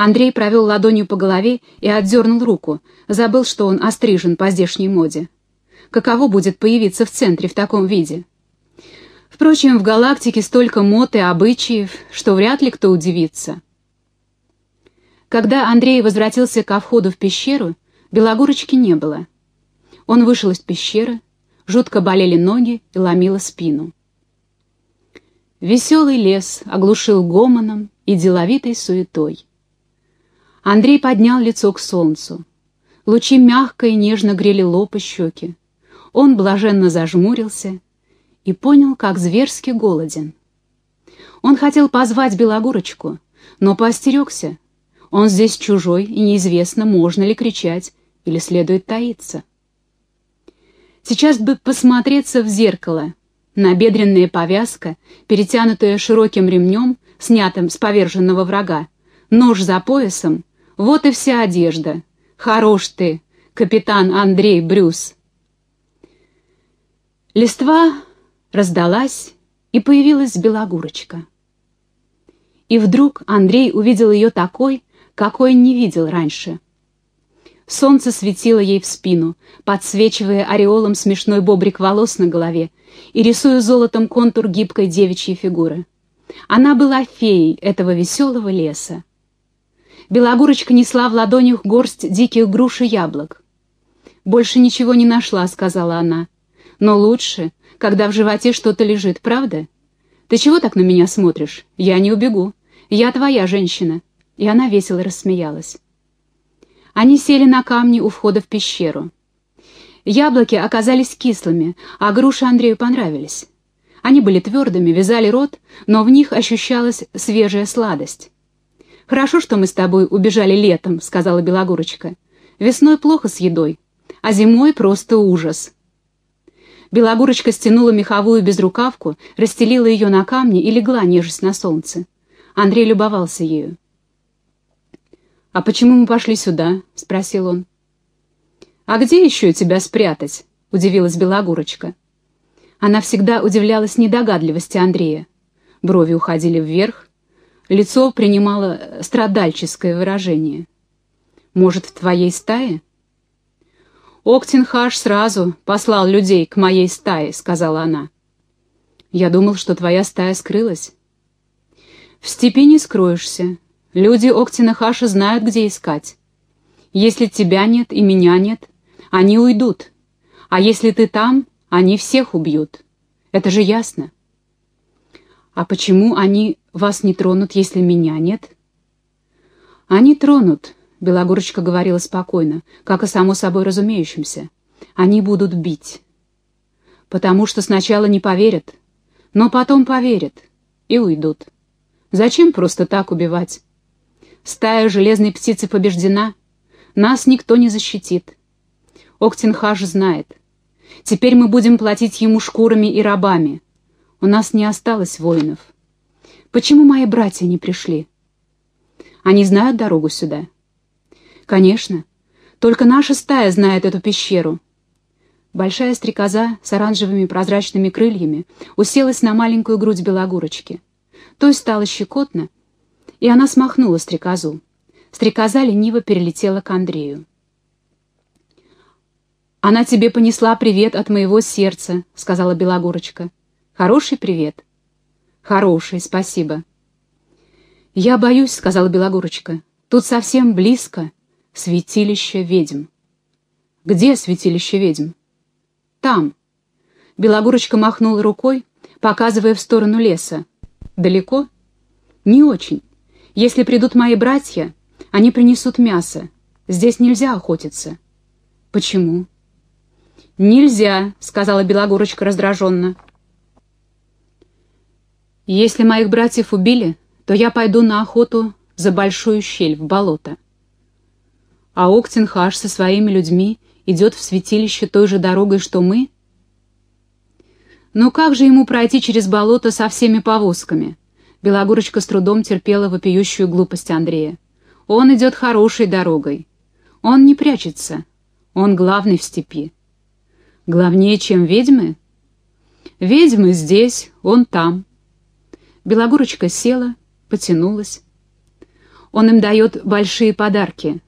Андрей провел ладонью по голове и отдернул руку, забыл, что он острижен по здешней моде. Каково будет появиться в центре в таком виде? Впрочем, в галактике столько мод и обычаев, что вряд ли кто удивится. Когда Андрей возвратился ко входу в пещеру, Белогорочки не было. Он вышел из пещеры, жутко болели ноги и ломило спину. Веселый лес оглушил гомоном и деловитой суетой. Андрей поднял лицо к солнцу. Лучи мягко и нежно грели лоб и щеки. Он блаженно зажмурился и понял, как зверски голоден. Он хотел позвать Белогорочку, но поостерегся. Он здесь чужой, и неизвестно, можно ли кричать или следует таиться. Сейчас бы посмотреться в зеркало. Набедренная повязка, перетянутая широким ремнем, снятым с поверженного врага, нож за поясом — вот и вся одежда. Хорош ты, капитан Андрей Брюс. Листва раздалась, и появилась Белогурочка. И вдруг Андрей увидел ее такой, какой не видел раньше. Солнце светило ей в спину, подсвечивая ореолом смешной бобрик волос на голове и рисуя золотом контур гибкой девичьей фигуры. Она была феей этого веселого леса. Белогурочка несла в ладонях горсть диких груш и яблок. «Больше ничего не нашла», — сказала она. «Но лучше, когда в животе что-то лежит, правда? Ты чего так на меня смотришь? Я не убегу. Я твоя женщина». И она весело рассмеялась. Они сели на камни у входа в пещеру. Яблоки оказались кислыми, а груши Андрею понравились. Они были твердыми, вязали рот, но в них ощущалась свежая сладость. «Хорошо, что мы с тобой убежали летом», — сказала Белогорочка. «Весной плохо с едой, а зимой просто ужас». Белогорочка стянула меховую безрукавку, расстелила ее на камне и легла, нежесть на солнце. Андрей любовался ею. «А почему мы пошли сюда?» — спросил он. «А где еще тебя спрятать?» — удивилась Белогурочка. Она всегда удивлялась недогадливости Андрея. Брови уходили вверх, лицо принимало страдальческое выражение. «Может, в твоей стае?» «Октенхаш сразу послал людей к моей стае», — сказала она. «Я думал, что твоя стая скрылась». «В степи не скроешься. Люди Октенхаша знают, где искать. Если тебя нет и меня нет, они уйдут. А если ты там, они всех убьют. Это же ясно. А почему они вас не тронут, если меня нет? Они тронут, Белогорочка говорила спокойно, как и само собой разумеющимся. Они будут бить. Потому что сначала не поверят, но потом поверят и уйдут. Зачем просто так убивать? Стая железной птицы побеждена. Нас никто не защитит. Октенхаш знает. Теперь мы будем платить ему шкурами и рабами. У нас не осталось воинов. Почему мои братья не пришли? Они знают дорогу сюда? Конечно. Только наша стая знает эту пещеру. Большая стрекоза с оранжевыми прозрачными крыльями уселась на маленькую грудь белогурочки. Той стало щекотно, и она смахнула стрекозу. Стрекоза лениво перелетела к Андрею. «Она тебе понесла привет от моего сердца», — сказала Белогорочка. «Хороший привет?» «Хороший, спасибо». «Я боюсь», — сказала Белогорочка. «Тут совсем близко святилище ведьм». «Где святилище ведьм?» «Там». Белогорочка махнула рукой, показывая в сторону леса. «Далеко?» «Не очень. Если придут мои братья, они принесут мясо. Здесь нельзя охотиться». «Почему?» «Нельзя», — сказала Белогорочка раздраженно. «Если моих братьев убили, то я пойду на охоту за большую щель в болото. А Октенхаш со своими людьми идет в святилище той же дорогой, что мы?» «Ну как же ему пройти через болото со всеми повозками?» Белогорочка с трудом терпела вопиющую глупость Андрея. «Он идет хорошей дорогой. Он не прячется. Он главный в степи». «Главнее, чем ведьмы?» «Ведьмы здесь, он там». Белогорочка села, потянулась. он им дает большие подарки,